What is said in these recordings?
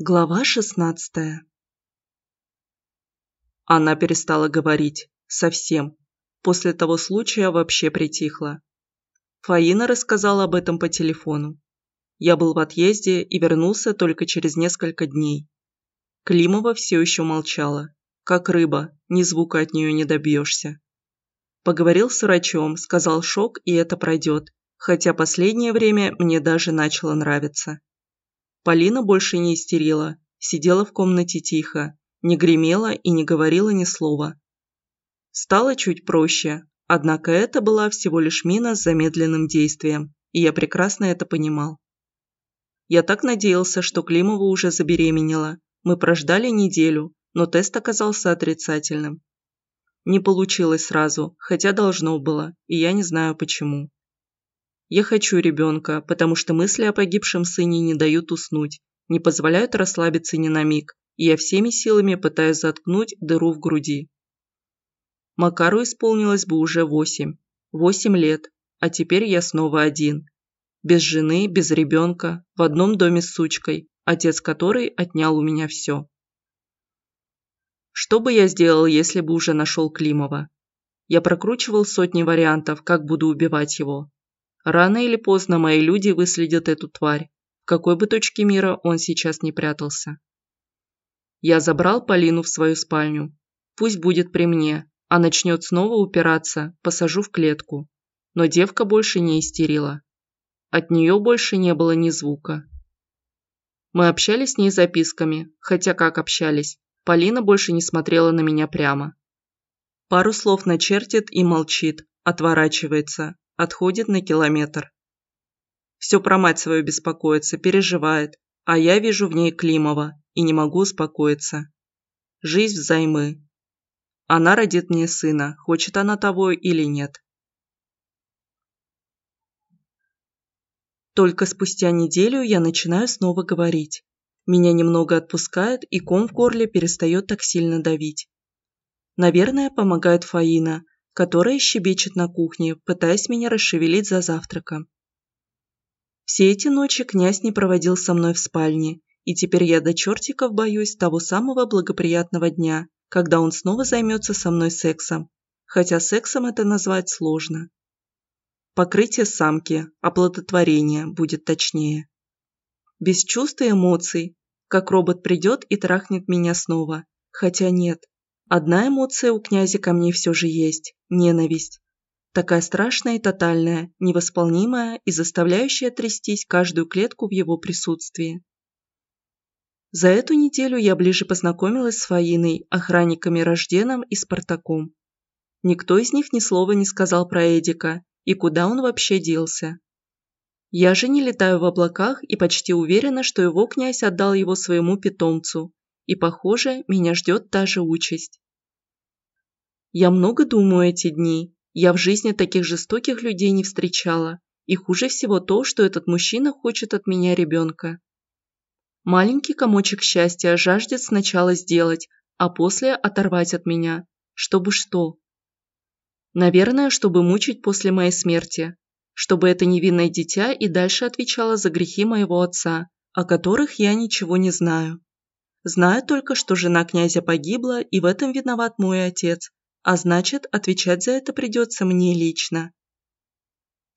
Глава шестнадцатая Она перестала говорить. Совсем. После того случая вообще притихла. Фаина рассказала об этом по телефону. Я был в отъезде и вернулся только через несколько дней. Климова все еще молчала. Как рыба, ни звука от нее не добьешься. Поговорил с врачом, сказал шок, и это пройдет. Хотя последнее время мне даже начало нравиться. Полина больше не истерила, сидела в комнате тихо, не гремела и не говорила ни слова. Стало чуть проще, однако это была всего лишь мина с замедленным действием, и я прекрасно это понимал. Я так надеялся, что Климова уже забеременела. Мы прождали неделю, но тест оказался отрицательным. Не получилось сразу, хотя должно было, и я не знаю почему. Я хочу ребенка, потому что мысли о погибшем сыне не дают уснуть, не позволяют расслабиться ни на миг, и я всеми силами пытаюсь заткнуть дыру в груди. Макару исполнилось бы уже восемь. Восемь лет, а теперь я снова один. Без жены, без ребенка, в одном доме с сучкой, отец которой отнял у меня все. Что бы я сделал, если бы уже нашел Климова? Я прокручивал сотни вариантов, как буду убивать его, Рано или поздно мои люди выследят эту тварь, в какой бы точке мира он сейчас не прятался. Я забрал Полину в свою спальню. Пусть будет при мне, а начнет снова упираться, посажу в клетку. Но девка больше не истерила. От нее больше не было ни звука. Мы общались с ней записками, хотя как общались, Полина больше не смотрела на меня прямо. Пару слов начертит и молчит, отворачивается, отходит на километр. Все про мать свою беспокоится, переживает, а я вижу в ней Климова и не могу успокоиться. Жизнь взаймы. Она родит мне сына, хочет она того или нет. Только спустя неделю я начинаю снова говорить. Меня немного отпускает, и ком в горле перестает так сильно давить. Наверное, помогает Фаина, которая щебечет на кухне, пытаясь меня расшевелить за завтраком. Все эти ночи князь не проводил со мной в спальне, и теперь я до чертиков боюсь того самого благоприятного дня, когда он снова займется со мной сексом, хотя сексом это назвать сложно. Покрытие самки, оплодотворение будет точнее. Без чувств и эмоций, как робот придет и трахнет меня снова, хотя нет, Одна эмоция у князя ко мне все же есть – ненависть. Такая страшная и тотальная, невосполнимая и заставляющая трястись каждую клетку в его присутствии. За эту неделю я ближе познакомилась с Фаиной, охранниками Рожденом и Спартаком. Никто из них ни слова не сказал про Эдика и куда он вообще делся. Я же не летаю в облаках и почти уверена, что его князь отдал его своему питомцу, и, похоже, меня ждет та же участь. Я много думаю эти дни. Я в жизни таких жестоких людей не встречала. И хуже всего то, что этот мужчина хочет от меня ребенка. Маленький комочек счастья жаждет сначала сделать, а после оторвать от меня. Чтобы что? Наверное, чтобы мучить после моей смерти. Чтобы это невинное дитя и дальше отвечало за грехи моего отца, о которых я ничего не знаю. Знаю только, что жена князя погибла, и в этом виноват мой отец, а значит, отвечать за это придется мне лично.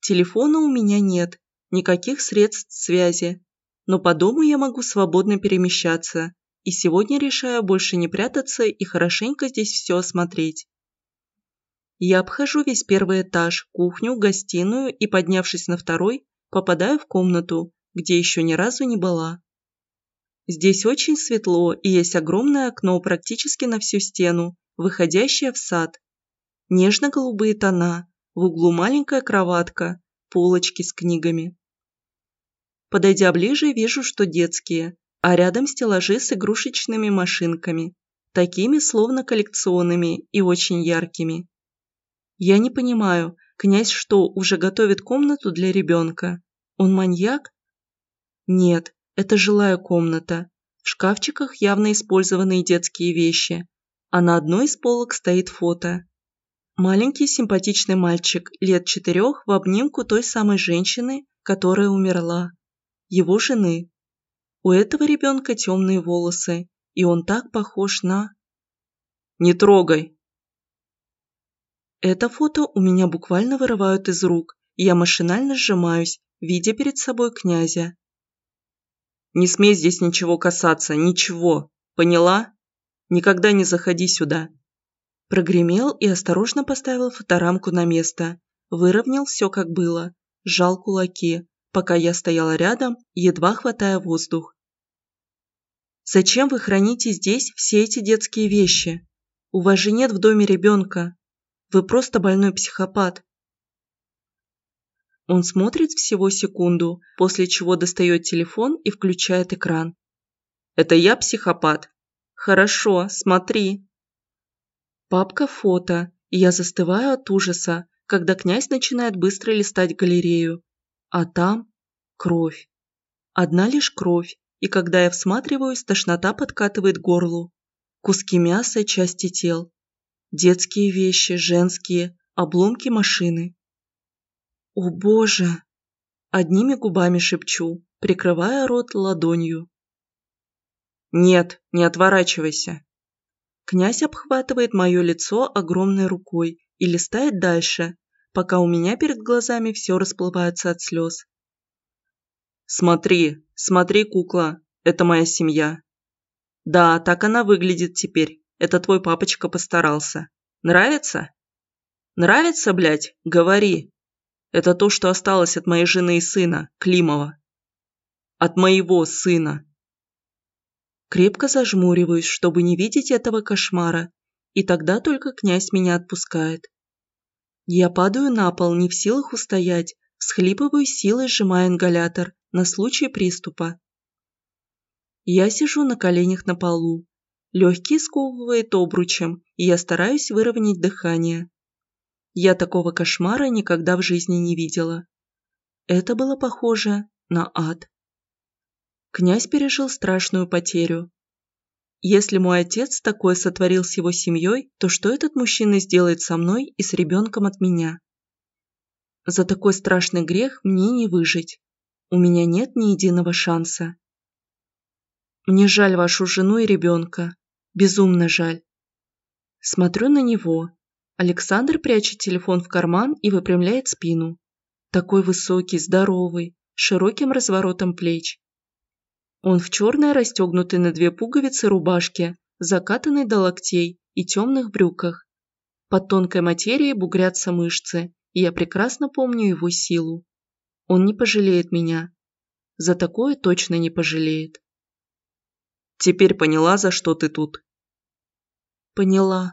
Телефона у меня нет, никаких средств связи, но по дому я могу свободно перемещаться, и сегодня решаю больше не прятаться и хорошенько здесь все осмотреть. Я обхожу весь первый этаж, кухню, гостиную и, поднявшись на второй, попадаю в комнату, где еще ни разу не была. Здесь очень светло и есть огромное окно практически на всю стену, выходящее в сад. Нежно-голубые тона, в углу маленькая кроватка, полочки с книгами. Подойдя ближе, вижу, что детские, а рядом стеллажи с игрушечными машинками, такими словно коллекционными и очень яркими. Я не понимаю, князь что, уже готовит комнату для ребенка? Он маньяк? Нет, это жилая комната. В шкафчиках явно использованные детские вещи, а на одной из полок стоит фото. Маленький симпатичный мальчик лет четырех в обнимку той самой женщины, которая умерла. Его жены. У этого ребенка темные волосы, и он так похож на... «Не трогай!» Это фото у меня буквально вырывают из рук, и я машинально сжимаюсь, видя перед собой князя. «Не смей здесь ничего касаться, ничего, поняла? Никогда не заходи сюда!» Прогремел и осторожно поставил фоторамку на место, выровнял все как было, сжал кулаки, пока я стояла рядом, едва хватая воздух. «Зачем вы храните здесь все эти детские вещи? У вас же нет в доме ребенка. Вы просто больной психопат». Он смотрит всего секунду, после чего достает телефон и включает экран. «Это я психопат?» «Хорошо, смотри». Папка фото, и я застываю от ужаса, когда князь начинает быстро листать галерею. А там кровь. Одна лишь кровь, и когда я всматриваюсь, тошнота подкатывает горлу. Куски мяса, части тел. Детские вещи, женские, обломки машины. О боже! Одними губами шепчу, прикрывая рот ладонью. Нет, не отворачивайся. Князь обхватывает мое лицо огромной рукой и листает дальше, пока у меня перед глазами все расплывается от слез. «Смотри, смотри, кукла, это моя семья». «Да, так она выглядит теперь. Это твой папочка постарался. Нравится?» «Нравится, блядь? Говори. Это то, что осталось от моей жены и сына, Климова. От моего сына». Крепко зажмуриваюсь, чтобы не видеть этого кошмара, и тогда только князь меня отпускает. Я падаю на пол, не в силах устоять, всхлипываю силой, сжимая ингалятор на случай приступа. Я сижу на коленях на полу. Легкие сковывает обручем, и я стараюсь выровнять дыхание. Я такого кошмара никогда в жизни не видела. Это было похоже на ад. Князь пережил страшную потерю. Если мой отец такое сотворил с его семьей, то что этот мужчина сделает со мной и с ребенком от меня? За такой страшный грех мне не выжить. У меня нет ни единого шанса. Мне жаль вашу жену и ребенка. Безумно жаль. Смотрю на него. Александр прячет телефон в карман и выпрямляет спину. Такой высокий, здоровый, широким разворотом плеч. Он в черной расстегнутой на две пуговицы рубашке, закатанной до локтей и темных брюках. Под тонкой материей бугрятся мышцы, и я прекрасно помню его силу. Он не пожалеет меня. За такое точно не пожалеет. Теперь поняла, за что ты тут? Поняла.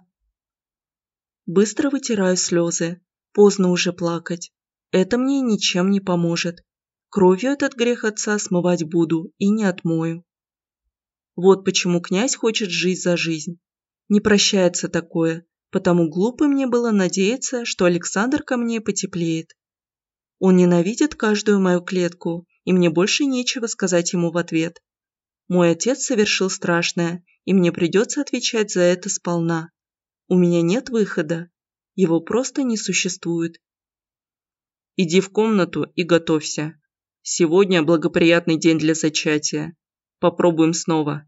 Быстро вытираю слезы. Поздно уже плакать. Это мне ничем не поможет. Кровью этот грех отца смывать буду и не отмою. Вот почему князь хочет жить за жизнь. Не прощается такое, потому глупо мне было надеяться, что Александр ко мне потеплеет. Он ненавидит каждую мою клетку, и мне больше нечего сказать ему в ответ. Мой отец совершил страшное, и мне придется отвечать за это сполна. У меня нет выхода. Его просто не существует. Иди в комнату и готовься. Сегодня благоприятный день для зачатия. Попробуем снова.